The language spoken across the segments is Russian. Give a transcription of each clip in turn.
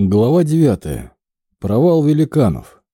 Глава 9. Провал великанов.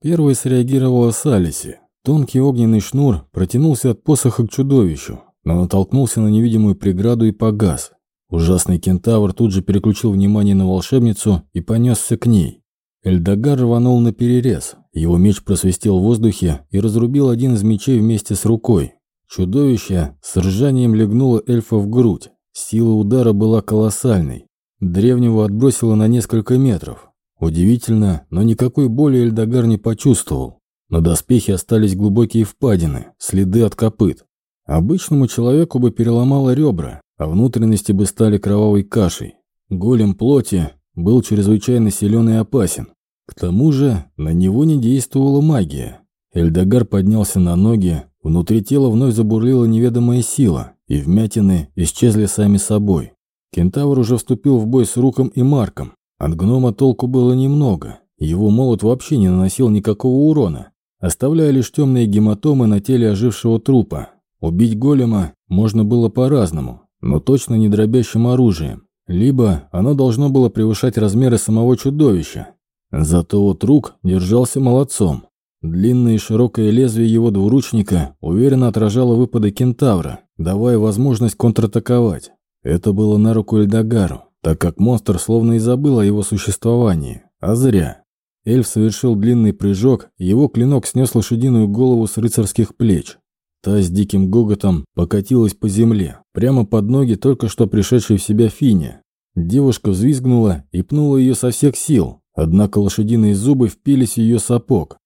Первой среагировала Салиси. Тонкий огненный шнур протянулся от посоха к чудовищу, но натолкнулся на невидимую преграду и погас. Ужасный кентавр тут же переключил внимание на волшебницу и понесся к ней. Эльдогар рванул на перерез. Его меч просвистел в воздухе и разрубил один из мечей вместе с рукой. Чудовище с ржанием легнуло эльфа в грудь. Сила удара была колоссальной. Древнего отбросило на несколько метров. Удивительно, но никакой боли Эльдогар не почувствовал. На доспехе остались глубокие впадины, следы от копыт. Обычному человеку бы переломало ребра, а внутренности бы стали кровавой кашей. Голем плоти был чрезвычайно силен и опасен. К тому же на него не действовала магия. Эльдогар поднялся на ноги, внутри тела вновь забурлила неведомая сила, и вмятины исчезли сами собой. Кентавр уже вступил в бой с Руком и Марком. От гнома толку было немного. Его молот вообще не наносил никакого урона, оставляя лишь темные гематомы на теле ожившего трупа. Убить голема можно было по-разному, но точно не дробящим оружием. Либо оно должно было превышать размеры самого чудовища. Зато вот рук держался молодцом. Длинное и широкое лезвие его двуручника уверенно отражало выпады кентавра, давая возможность контратаковать. Это было на руку Эльдагару, так как монстр словно и забыл о его существовании. А зря. Эльф совершил длинный прыжок, его клинок снес лошадиную голову с рыцарских плеч. Та с диким гоготом покатилась по земле, прямо под ноги только что пришедшей в себя Фине. Девушка взвизгнула и пнула ее со всех сил, однако лошадиные зубы впились в ее сапог.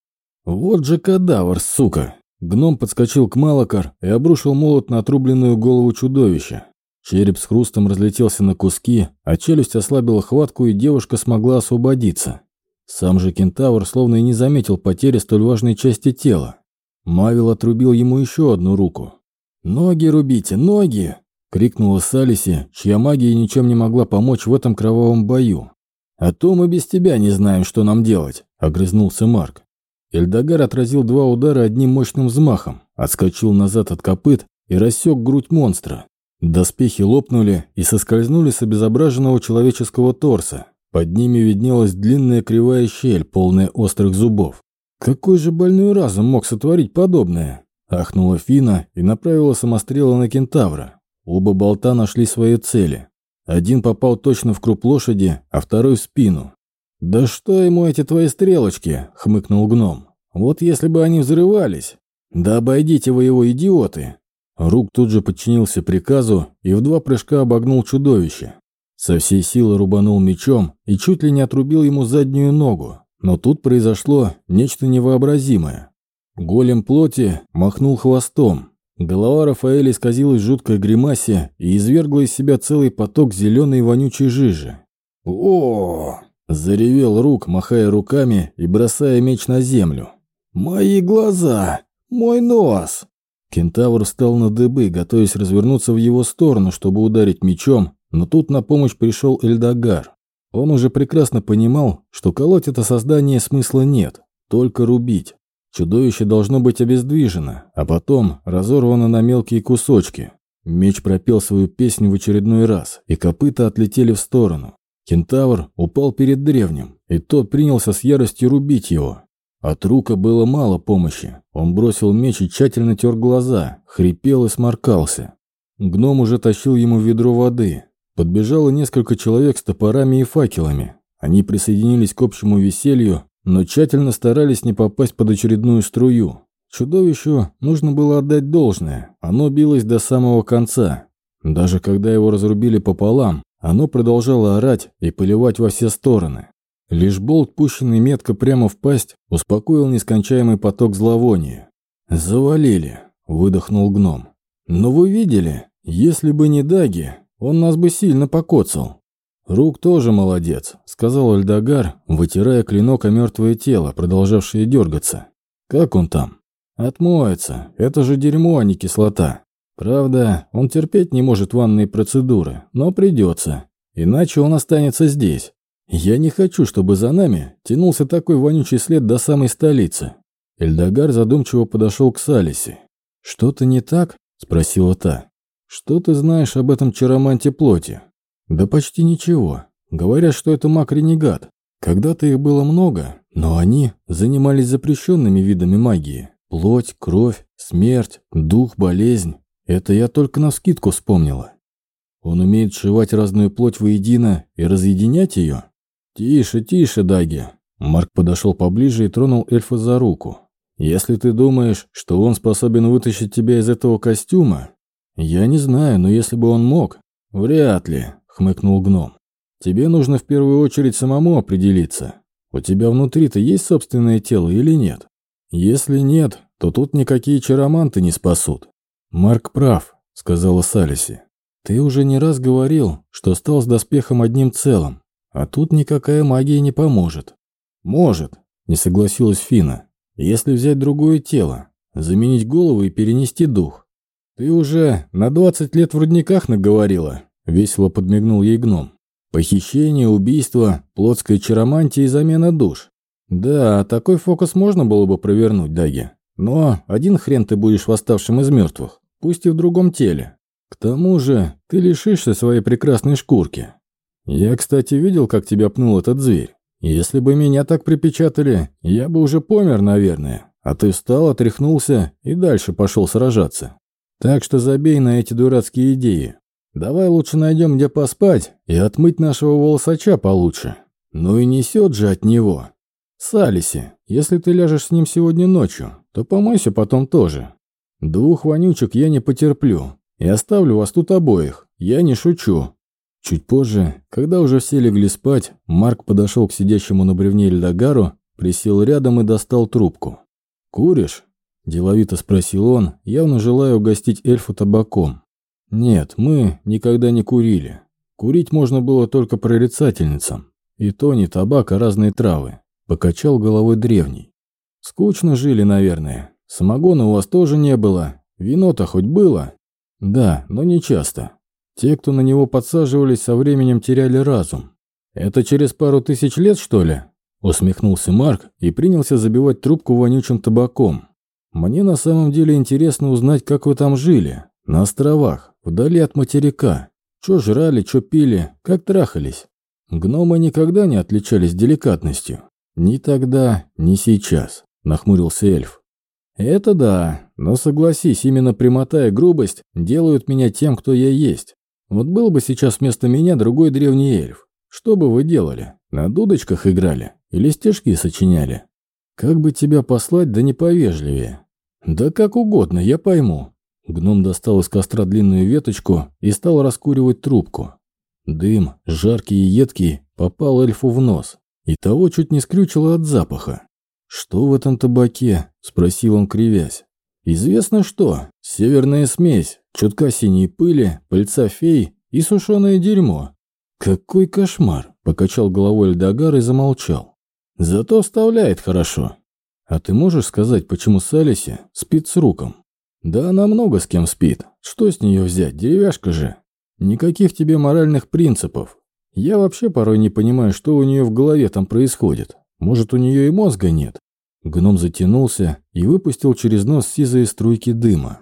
«Вот же кадавр, сука!» Гном подскочил к Малакар и обрушил молот на отрубленную голову чудовища. Череп с хрустом разлетелся на куски, а челюсть ослабила хватку, и девушка смогла освободиться. Сам же кентавр словно и не заметил потери столь важной части тела. Мавил отрубил ему еще одну руку. «Ноги рубите, ноги!» — крикнула Салиси, чья магия ничем не могла помочь в этом кровавом бою. «А то мы без тебя не знаем, что нам делать», — огрызнулся Марк. Эльдогар отразил два удара одним мощным взмахом, отскочил назад от копыт и рассек грудь монстра. Доспехи лопнули и соскользнули с обезображенного человеческого торса. Под ними виднелась длинная кривая щель, полная острых зубов. «Какой же больной разум мог сотворить подобное?» Ахнула Фина и направила самострелы на кентавра. Оба болта нашли свои цели. Один попал точно в круп лошади, а второй в спину. «Да что ему эти твои стрелочки?» — хмыкнул гном. «Вот если бы они взрывались!» «Да обойдите вы его, идиоты!» Рук тут же подчинился приказу и в два прыжка обогнул чудовище. Со всей силы рубанул мечом и чуть ли не отрубил ему заднюю ногу. Но тут произошло нечто невообразимое. Голем плоти махнул хвостом. Голова Рафаэля исказилась в жуткой гримасе и извергла из себя целый поток зеленой вонючей жижи. о заревел Рук, махая руками и бросая меч на землю. «Мои глаза! Мой нос!» Кентавр встал на дыбы, готовясь развернуться в его сторону, чтобы ударить мечом, но тут на помощь пришел Эльдогар. Он уже прекрасно понимал, что колоть это создание смысла нет, только рубить. Чудовище должно быть обездвижено, а потом разорвано на мелкие кусочки. Меч пропел свою песню в очередной раз, и копыта отлетели в сторону. Кентавр упал перед древним, и тот принялся с яростью рубить его. От рука было мало помощи. Он бросил меч и тщательно тер глаза, хрипел и сморкался. Гном уже тащил ему ведро воды. Подбежало несколько человек с топорами и факелами. Они присоединились к общему веселью, но тщательно старались не попасть под очередную струю. Чудовищу нужно было отдать должное. Оно билось до самого конца. Даже когда его разрубили пополам, оно продолжало орать и поливать во все стороны. Лишь болт, пущенный метко прямо в пасть, успокоил нескончаемый поток зловония. «Завалили», — выдохнул гном. «Но вы видели, если бы не Даги, он нас бы сильно покоцал». «Рук тоже молодец», — сказал Альдагар, вытирая клинок о мертвое тело, продолжавшее дергаться. «Как он там?» «Отмоется. Это же дерьмо, а не кислота. Правда, он терпеть не может ванные процедуры, но придется. Иначе он останется здесь. «Я не хочу, чтобы за нами тянулся такой вонючий след до самой столицы». Эльдогар задумчиво подошел к Салисе. «Что-то не так?» – спросила та. «Что ты знаешь об этом чароманте плоти?» «Да почти ничего. Говорят, что это маг-ренегат. Когда-то их было много, но они занимались запрещенными видами магии. Плоть, кровь, смерть, дух, болезнь. Это я только на скидку вспомнила. Он умеет сшивать разную плоть воедино и разъединять ее? Тише, тише, Даги. Марк подошел поближе и тронул эльфа за руку. Если ты думаешь, что он способен вытащить тебя из этого костюма, я не знаю, но если бы он мог, вряд ли, хмыкнул гном. Тебе нужно в первую очередь самому определиться, у тебя внутри-то есть собственное тело или нет. Если нет, то тут никакие чароманты не спасут. Марк прав, сказала Салиси. Ты уже не раз говорил, что стал с доспехом одним целым, а тут никакая магия не поможет. Может, не согласилась Фина. Если взять другое тело, заменить голову и перенести дух. Ты уже на 20 лет в рудниках наговорила, весело подмигнул ей гном. Похищение, убийство, плотская чаромантия и замена душ. Да, такой фокус можно было бы провернуть, Даги. Но один хрен ты будешь восставшим из мертвых, пусть и в другом теле. К тому же ты лишишься своей прекрасной шкурки. Я, кстати, видел, как тебя пнул этот зверь. Если бы меня так припечатали, я бы уже помер, наверное. А ты встал, отряхнулся и дальше пошел сражаться. Так что забей на эти дурацкие идеи. Давай лучше найдем, где поспать, и отмыть нашего волосача получше. Ну и несет же от него. Салиси, если ты ляжешь с ним сегодня ночью, то помойся потом тоже. Двух вонючек я не потерплю, и оставлю вас тут обоих, я не шучу». Чуть позже, когда уже все легли спать, Марк подошел к сидящему на бревне Эльдагару, присел рядом и достал трубку. «Куришь?» – деловито спросил он, явно желая угостить эльфу табаком. Нет, мы никогда не курили. Курить можно было только прорицательницам. И то не табак, а разные травы. Покачал головой древний. Скучно жили, наверное. Самогона у вас тоже не было. Вино-то хоть было? Да, но не часто. Те, кто на него подсаживались, со временем теряли разум. Это через пару тысяч лет, что ли? Усмехнулся Марк и принялся забивать трубку вонючим табаком. Мне на самом деле интересно узнать, как вы там жили. На островах, вдали от материка. Чё жрали, чё пили, как трахались. Гномы никогда не отличались деликатностью. Ни тогда, ни сейчас, нахмурился эльф. Это да, но согласись, именно прямота и грубость делают меня тем, кто я есть. Вот был бы сейчас вместо меня другой древний эльф. Что бы вы делали? На дудочках играли? Или стежки сочиняли? Как бы тебя послать, да не повежливее? Да как угодно, я пойму. Гном достал из костра длинную веточку и стал раскуривать трубку. Дым, жаркий и едкий, попал эльфу в нос, и того чуть не скрючило от запаха. «Что в этом табаке?» – спросил он, кривясь. «Известно что. Северная смесь, чутка синей пыли, пыльца фей и сушеное дерьмо». «Какой кошмар!» – покачал головой Эльдогар и замолчал. «Зато вставляет хорошо. А ты можешь сказать, почему Салиси спит с руком?» Да она много с кем спит. Что с нее взять, деревяшка же? Никаких тебе моральных принципов. Я вообще порой не понимаю, что у нее в голове там происходит. Может, у нее и мозга нет. Гном затянулся и выпустил через нос сизые струйки дыма.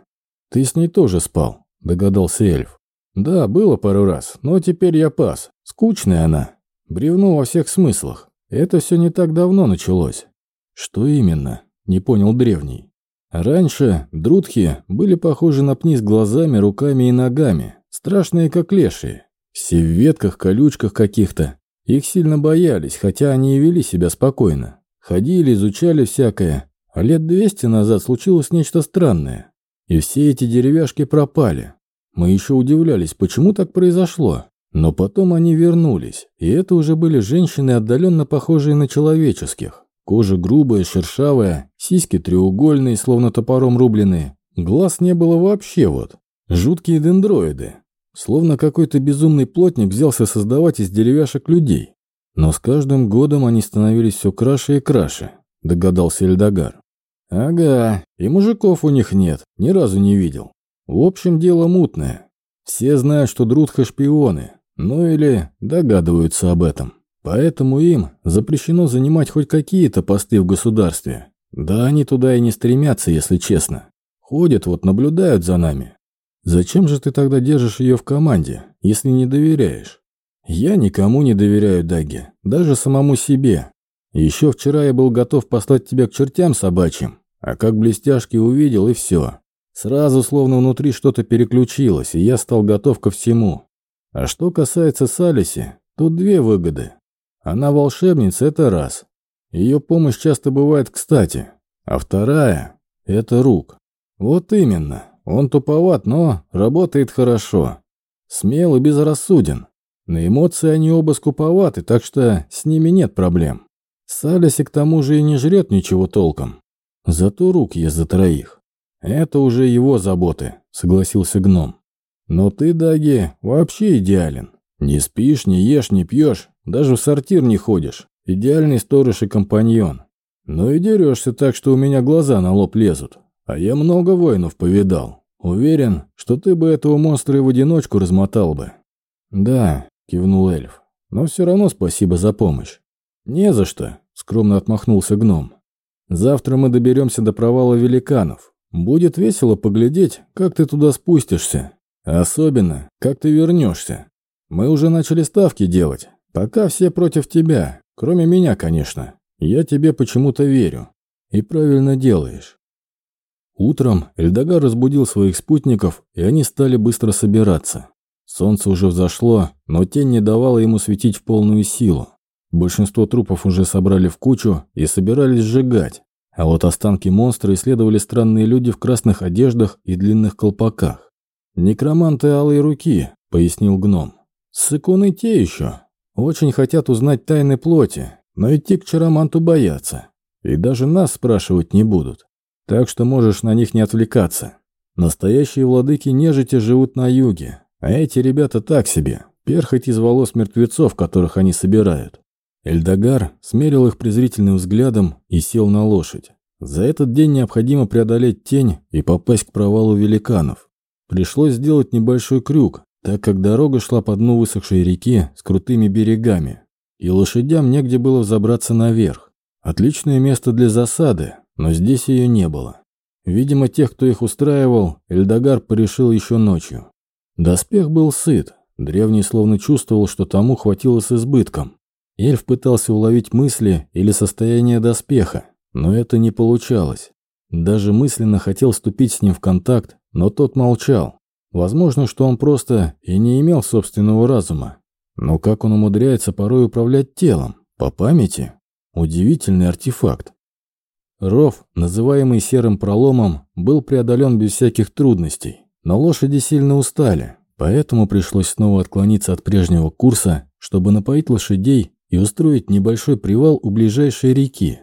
«Ты с ней тоже спал», – догадался эльф. «Да, было пару раз, но теперь я пас. Скучная она. Бревно во всех смыслах. Это все не так давно началось». «Что именно?» – не понял древний. Раньше друдхи были похожи на пни с глазами, руками и ногами, страшные как лешие. Все в ветках, колючках каких-то. Их сильно боялись, хотя они и вели себя спокойно. Ходили, изучали всякое. А лет двести назад случилось нечто странное. И все эти деревяшки пропали. Мы еще удивлялись, почему так произошло. Но потом они вернулись, и это уже были женщины, отдаленно похожие на человеческих. Кожа грубая, шершавая, сиськи треугольные, словно топором рубленые. Глаз не было вообще вот. Жуткие дендроиды. Словно какой-то безумный плотник взялся создавать из деревяшек людей. Но с каждым годом они становились все краше и краше, догадался Эльдогар. Ага, и мужиков у них нет, ни разу не видел. В общем, дело мутное. Все знают, что Друдха шпионы, ну или догадываются об этом. Поэтому им запрещено занимать хоть какие-то посты в государстве. Да они туда и не стремятся, если честно. Ходят вот, наблюдают за нами. Зачем же ты тогда держишь ее в команде, если не доверяешь? «Я никому не доверяю, Даги, даже самому себе. Еще вчера я был готов послать тебя к чертям собачьим, а как блестяшки увидел, и все. Сразу словно внутри что-то переключилось, и я стал готов ко всему. А что касается Салиси, тут две выгоды. Она волшебница, это раз. Ее помощь часто бывает кстати. А вторая – это рук. Вот именно. Он туповат, но работает хорошо. Смел и безрассуден. На эмоции они оба скуповаты, так что с ними нет проблем. Салиси к тому же и не жрет ничего толком. Зато рук есть за троих. Это уже его заботы, согласился гном. Но ты, Даги, вообще идеален. Не спишь, не ешь, не пьешь, даже в сортир не ходишь. Идеальный сторож и компаньон. Но и дерешься так, что у меня глаза на лоб лезут. А я много воинов повидал. Уверен, что ты бы этого монстра и в одиночку размотал бы. Да, кивнул эльф. Но все равно спасибо за помощь. Не за что, скромно отмахнулся гном. Завтра мы доберемся до провала великанов. Будет весело поглядеть, как ты туда спустишься. Особенно, как ты вернешься. Мы уже начали ставки делать. Пока все против тебя, кроме меня, конечно. Я тебе почему-то верю. И правильно делаешь. Утром Эльдогар разбудил своих спутников, и они стали быстро собираться. Солнце уже взошло, но тень не давала ему светить в полную силу. Большинство трупов уже собрали в кучу и собирались сжигать, а вот останки монстра исследовали странные люди в красных одеждах и длинных колпаках. «Некроманты алой руки», — пояснил гном. «Сыкуны те еще. Очень хотят узнать тайны плоти, но идти к чароманту боятся. И даже нас спрашивать не будут. Так что можешь на них не отвлекаться. Настоящие владыки нежити живут на юге, а эти ребята так себе, перхоть из волос мертвецов, которых они собирают. Эльдогар смерил их презрительным взглядом и сел на лошадь. За этот день необходимо преодолеть тень и попасть к провалу великанов. Пришлось сделать небольшой крюк, так как дорога шла по дну высохшей реки с крутыми берегами, и лошадям негде было взобраться наверх. Отличное место для засады, но здесь ее не было. Видимо, тех, кто их устраивал, Эльдогар порешил еще ночью. Доспех был сыт, древний словно чувствовал, что тому хватило с избытком. Эльф пытался уловить мысли или состояние доспеха, но это не получалось. Даже мысленно хотел вступить с ним в контакт, но тот молчал. Возможно, что он просто и не имел собственного разума. Но как он умудряется порой управлять телом? По памяти? Удивительный артефакт. Ров, называемый серым проломом, был преодолен без всяких трудностей, но лошади сильно устали, поэтому пришлось снова отклониться от прежнего курса, чтобы напоить лошадей и устроить небольшой привал у ближайшей реки.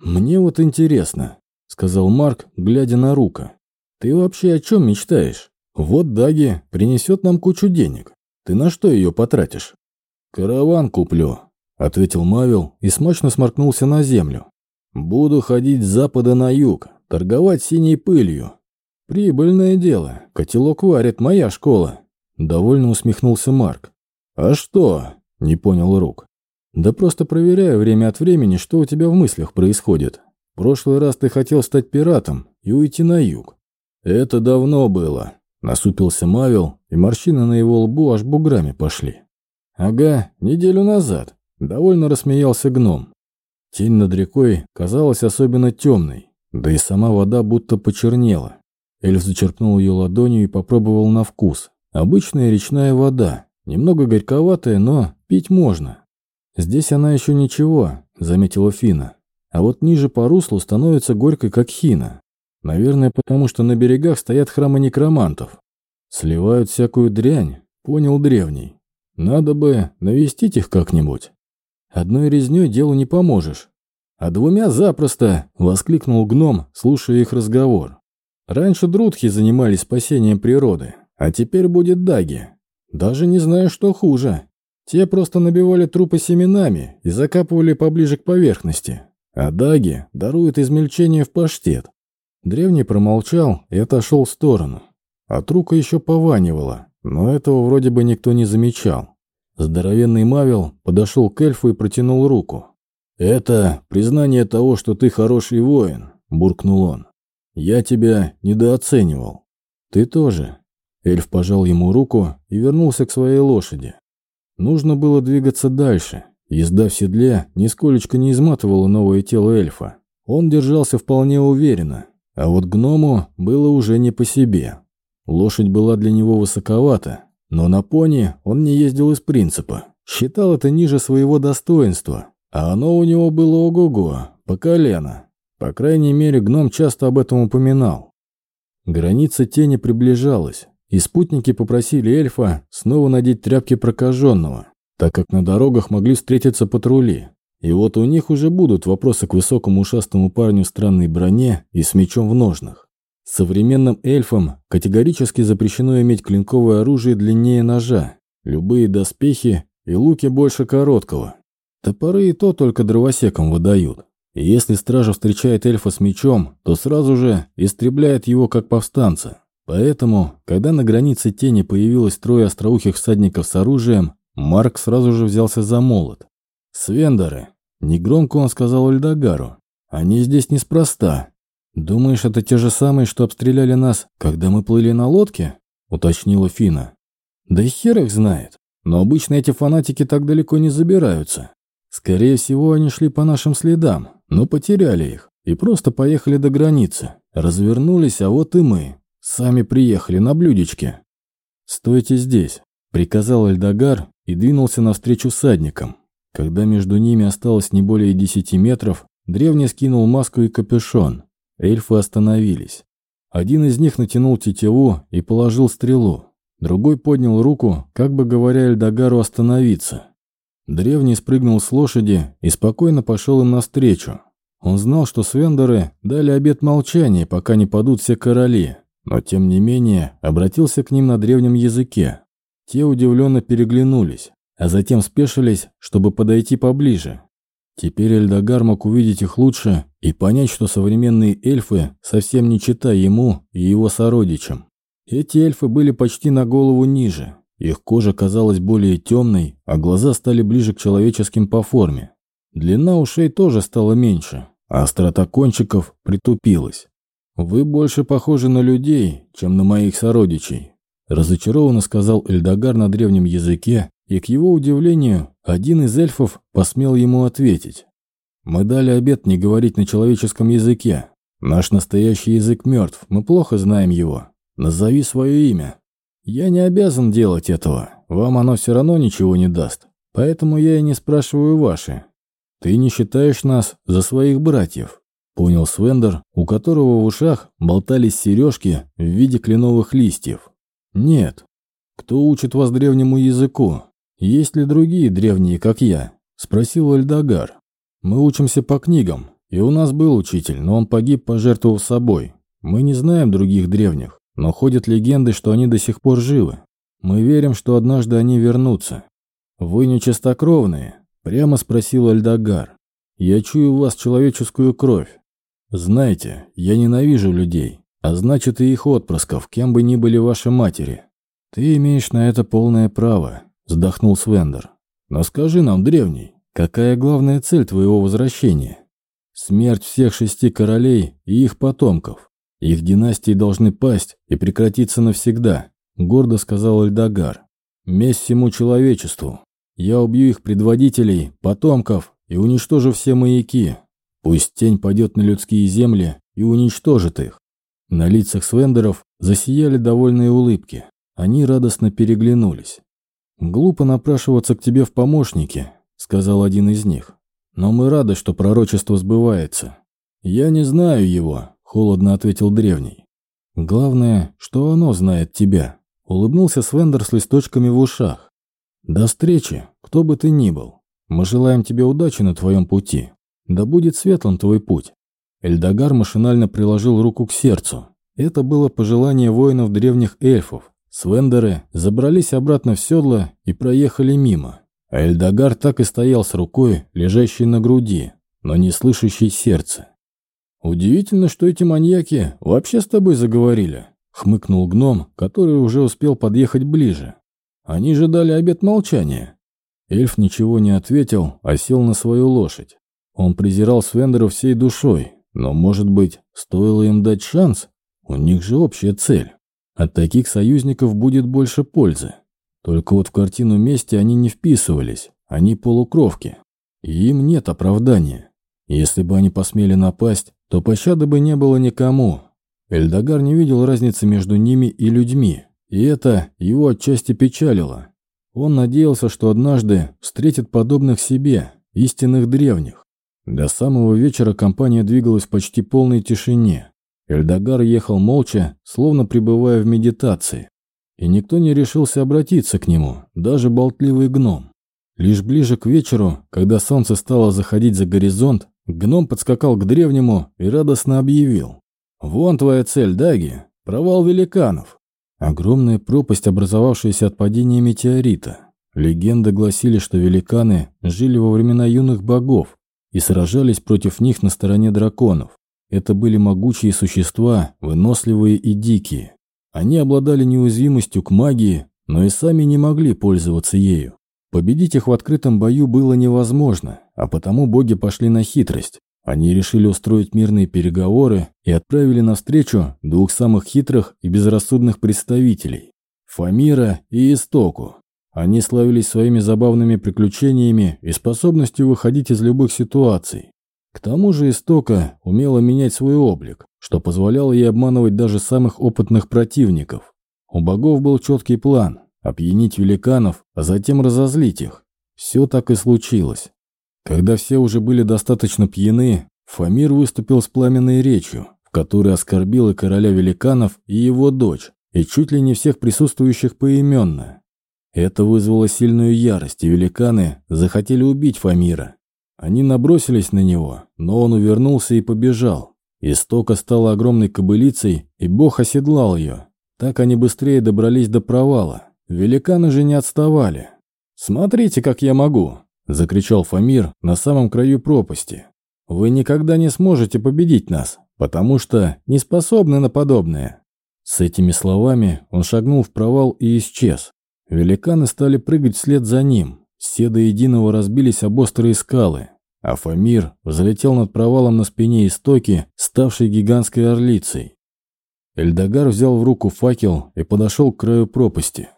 «Мне вот интересно», — сказал Марк, глядя на Рука. «Ты вообще о чем мечтаешь? Вот Даги принесет нам кучу денег. Ты на что ее потратишь?» «Караван куплю», — ответил Мавил и смачно сморкнулся на землю. Буду ходить с запада на юг, торговать синей пылью. Прибыльное дело, котелок варит моя школа. Довольно усмехнулся Марк. А что? Не понял Рук. Да просто проверяю время от времени, что у тебя в мыслях происходит. В прошлый раз ты хотел стать пиратом и уйти на юг. Это давно было. Насупился Мавил, и морщины на его лбу аж буграми пошли. Ага, неделю назад. Довольно рассмеялся гном. Тень над рекой казалась особенно темной, да и сама вода будто почернела. Эльф зачерпнул ее ладонью и попробовал на вкус. Обычная речная вода, немного горьковатая, но пить можно. Здесь она еще ничего, заметила Фина. А вот ниже по руслу становится горькой, как хина. Наверное, потому что на берегах стоят храмы некромантов. Сливают всякую дрянь, понял древний. Надо бы навестить их как-нибудь. Одной резней делу не поможешь. А двумя запросто, воскликнул гном, слушая их разговор. Раньше друдхи занимались спасением природы, а теперь будет даги. Даже не знаю, что хуже. Те просто набивали трупы семенами и закапывали поближе к поверхности. А даги даруют измельчение в паштет. Древний промолчал и отошел в сторону. От рука еще пованивало, но этого вроде бы никто не замечал. Здоровенный Мавил подошел к эльфу и протянул руку. «Это признание того, что ты хороший воин», – буркнул он. «Я тебя недооценивал». «Ты тоже». Эльф пожал ему руку и вернулся к своей лошади. Нужно было двигаться дальше. Езда в седле нисколечко не изматывала новое тело эльфа. Он держался вполне уверенно, а вот гному было уже не по себе. Лошадь была для него высоковата, но на пони он не ездил из принципа. Считал это ниже своего достоинства, а оно у него было ого-го, по колено. По крайней мере, гном часто об этом упоминал. Граница тени приближалась, и спутники попросили эльфа снова надеть тряпки прокаженного, так как на дорогах могли встретиться патрули. И вот у них уже будут вопросы к высокому ушастому парню в странной броне и с мечом в ножнах. Современным эльфам категорически запрещено иметь клинковое оружие длиннее ножа, любые доспехи и луки больше короткого. Топоры и то только дровосекам выдают. Если стража встречает эльфа с мечом, то сразу же истребляет его как повстанца. Поэтому, когда на границе тени появилось трое остроухих всадников с оружием, Марк сразу же взялся за молот. «Свендеры!» – негромко он сказал Эльдагару. «Они здесь неспроста. Думаешь, это те же самые, что обстреляли нас, когда мы плыли на лодке?» – уточнила Фина. «Да хер их знает. Но обычно эти фанатики так далеко не забираются. Скорее всего, они шли по нашим следам, но потеряли их и просто поехали до границы. Развернулись, а вот и мы. Сами приехали на блюдечке. «Стойте здесь», — приказал Эльдогар и двинулся навстречу садникам. Когда между ними осталось не более десяти метров, древний скинул маску и капюшон. Эльфы остановились. Один из них натянул тетиву и положил стрелу. Другой поднял руку, как бы говоря Эльдагару остановиться. Древний спрыгнул с лошади и спокойно пошел им навстречу. Он знал, что свендеры дали обет молчания, пока не падут все короли, но тем не менее обратился к ним на древнем языке. Те удивленно переглянулись, а затем спешились, чтобы подойти поближе. Теперь Эльдогар мог увидеть их лучше и понять, что современные эльфы совсем не чита ему и его сородичам. Эти эльфы были почти на голову ниже, их кожа казалась более темной, а глаза стали ближе к человеческим по форме. Длина ушей тоже стала меньше, а острота кончиков притупилась. «Вы больше похожи на людей, чем на моих сородичей», разочарованно сказал Эльдогар на древнем языке, и, к его удивлению, один из эльфов посмел ему ответить. «Мы дали обет не говорить на человеческом языке. Наш настоящий язык мертв, мы плохо знаем его. Назови свое имя». «Я не обязан делать этого. Вам оно все равно ничего не даст. Поэтому я и не спрашиваю ваши. Ты не считаешь нас за своих братьев?» Понял Свендер, у которого в ушах болтались сережки в виде кленовых листьев. «Нет. Кто учит вас древнему языку? Есть ли другие древние, как я?» Спросил Эльдогар. «Мы учимся по книгам, и у нас был учитель, но он погиб, пожертвовав собой. Мы не знаем других древних. Но ходят легенды, что они до сих пор живы. Мы верим, что однажды они вернутся. Вы не чистокровные? Прямо спросил Альдагар. Я чую в вас человеческую кровь. Знаете, я ненавижу людей, а значит и их отпрысков, кем бы ни были ваши матери. Ты имеешь на это полное право, вздохнул Свендер. Но скажи нам, древний, какая главная цель твоего возвращения? Смерть всех шести королей и их потомков. Их династии должны пасть и прекратиться навсегда, гордо сказал Эльдогар. Месть всему человечеству. Я убью их предводителей, потомков и уничтожу все маяки. Пусть тень пойдет на людские земли и уничтожит их. На лицах свендеров засияли довольные улыбки. Они радостно переглянулись. «Глупо напрашиваться к тебе в помощники», — сказал один из них. «Но мы рады, что пророчество сбывается. Я не знаю его, Холодно ответил древний. Главное, что оно знает тебя. Улыбнулся Свендер с листочками в ушах. До встречи, кто бы ты ни был. Мы желаем тебе удачи на твоем пути. Да будет светлым твой путь. Эльдогар машинально приложил руку к сердцу. Это было пожелание воинов древних эльфов. Свендеры забрались обратно в седло и проехали мимо. А Эльдогар так и стоял с рукой, лежащей на груди, но не слышащей сердца. «Удивительно, что эти маньяки вообще с тобой заговорили», — хмыкнул гном, который уже успел подъехать ближе. «Они же дали обет молчания». Эльф ничего не ответил, а сел на свою лошадь. Он презирал Свендера всей душой, но, может быть, стоило им дать шанс? У них же общая цель. От таких союзников будет больше пользы. Только вот в картину мести они не вписывались, они полукровки. И им нет оправдания. Если бы они посмели напасть, то пощады бы не было никому. Эльдогар не видел разницы между ними и людьми, и это его отчасти печалило. Он надеялся, что однажды встретит подобных себе, истинных древних. До самого вечера компания двигалась в почти полной тишине. Эльдогар ехал молча, словно пребывая в медитации. И никто не решился обратиться к нему, даже болтливый гном. Лишь ближе к вечеру, когда солнце стало заходить за горизонт, гном подскакал к древнему и радостно объявил. «Вон твоя цель, Даги! Провал великанов!» Огромная пропасть, образовавшаяся от падения метеорита. Легенды гласили, что великаны жили во времена юных богов и сражались против них на стороне драконов. Это были могучие существа, выносливые и дикие. Они обладали неуязвимостью к магии, но и сами не могли пользоваться ею. Победить их в открытом бою было невозможно, а потому боги пошли на хитрость. Они решили устроить мирные переговоры и отправили навстречу двух самых хитрых и безрассудных представителей – Фамира и Истоку. Они славились своими забавными приключениями и способностью выходить из любых ситуаций. К тому же Истока умела менять свой облик, что позволяло ей обманывать даже самых опытных противников. У богов был четкий план – опьянить великанов, а затем разозлить их. Все так и случилось. Когда все уже были достаточно пьяны, Фамир выступил с пламенной речью, в которой оскорбил и короля великанов, и его дочь, и чуть ли не всех присутствующих поименно. Это вызвало сильную ярость, и великаны захотели убить Фамира. Они набросились на него, но он увернулся и побежал. Истока стала огромной кобылицей, и бог оседлал ее. Так они быстрее добрались до провала. Великаны же не отставали. «Смотрите, как я могу!» – закричал Фамир на самом краю пропасти. «Вы никогда не сможете победить нас, потому что не способны на подобное». С этими словами он шагнул в провал и исчез. Великаны стали прыгать вслед за ним. Все до единого разбились об острые скалы. А Фамир взлетел над провалом на спине истоки, ставшей гигантской орлицей. Эльдогар взял в руку факел и подошел к краю пропасти.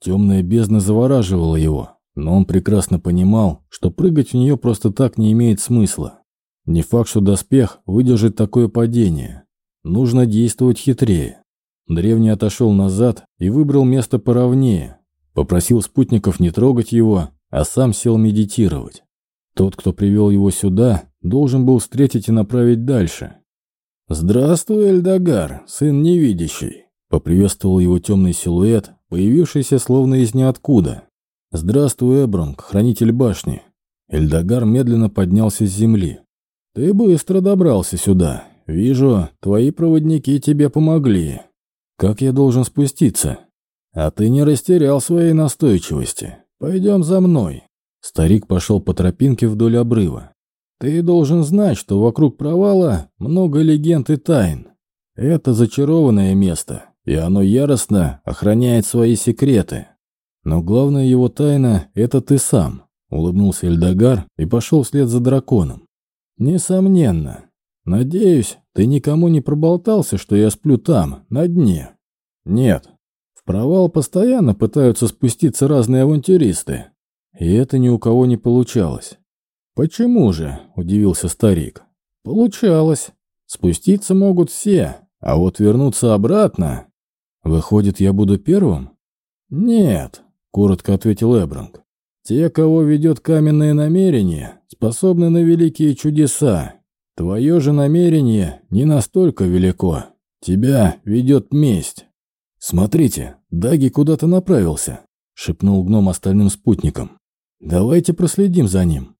Темная бездна завораживала его, но он прекрасно понимал, что прыгать в нее просто так не имеет смысла. Не факт, что доспех выдержит такое падение. Нужно действовать хитрее. Древний отошел назад и выбрал место поровнее. Попросил спутников не трогать его, а сам сел медитировать. Тот, кто привел его сюда, должен был встретить и направить дальше. «Здравствуй, Эльдогар, сын невидящий!» Поприветствовал его темный силуэт, появившийся словно из ниоткуда. «Здравствуй, Эбронг, хранитель башни!» Эльдогар медленно поднялся с земли. «Ты быстро добрался сюда. Вижу, твои проводники тебе помогли. Как я должен спуститься? А ты не растерял своей настойчивости. Пойдем за мной. Старик пошел по тропинке вдоль обрыва. «Ты должен знать, что вокруг провала много легенд и тайн. Это зачарованное место, и оно яростно охраняет свои секреты. Но главная его тайна — это ты сам», — улыбнулся Эльдогар и пошел вслед за драконом. «Несомненно. Надеюсь, ты никому не проболтался, что я сплю там, на дне?» «Нет. В провал постоянно пытаются спуститься разные авантюристы, и это ни у кого не получалось. «Почему же?» – удивился старик. «Получалось. Спуститься могут все, а вот вернуться обратно...» «Выходит, я буду первым?» «Нет», – коротко ответил Эбранг. «Те, кого ведет каменное намерение, способны на великие чудеса. Твое же намерение не настолько велико. Тебя ведет месть». «Смотрите, Даги куда-то направился», – шепнул гном остальным спутникам. Давайте проследим за ним.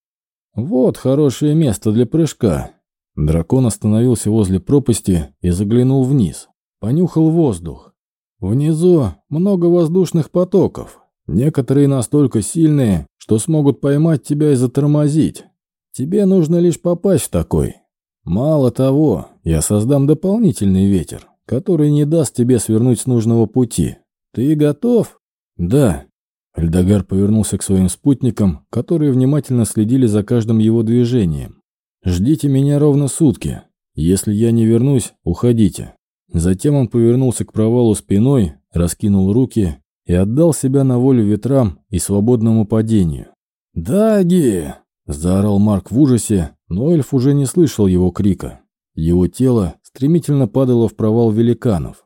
Вот хорошее место для прыжка. Дракон остановился возле пропасти и заглянул вниз. Понюхал воздух. Внизу много воздушных потоков. Некоторые настолько сильные, что смогут поймать тебя и затормозить. Тебе нужно лишь попасть в такой. Мало того, я создам дополнительный ветер, который не даст тебе свернуть с нужного пути. Ты готов? Да, Эльдогар повернулся к своим спутникам, которые внимательно следили за каждым его движением. «Ждите меня ровно сутки. Если я не вернусь, уходите». Затем он повернулся к провалу спиной, раскинул руки и отдал себя на волю ветрам и свободному падению. «Даги!» – заорал Марк в ужасе, но эльф уже не слышал его крика. Его тело стремительно падало в провал великанов.